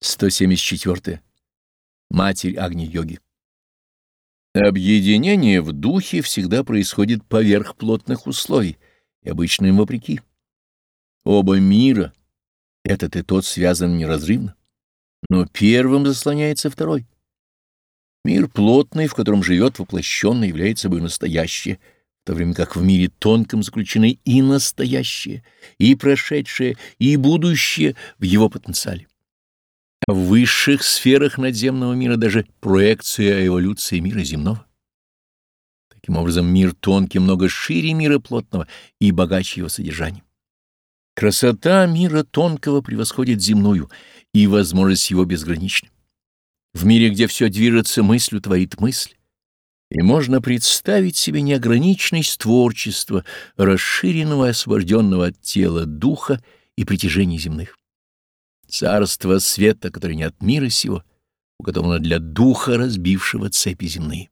174. Матерь Агни-йоги. Объединение в духе всегда происходит поверх плотных условий, и обычно им вопреки. Оба мира, этот и тот, связан неразрывно, но первым заслоняется второй. Мир плотный, в котором живет воплощенный, является собой настоящее, в то время как в мире тонком заключены и настоящее, и прошедшее, и будущее в его потенциале. В высших сферах надземного мира даже проекция эволюции мира земного. Таким образом, мир тонкий много шире мира плотного и богаче его содержанием. Красота мира тонкого превосходит земную, и возможность его безгранична. В мире, где все движется мыслью, творит мысль, и можно представить себе неограниченность творчества, расширенного освобожденного от тела духа и притяжений земных. Царство света, которое не от мира сего, уготовано для духа, разбившего цепи земные.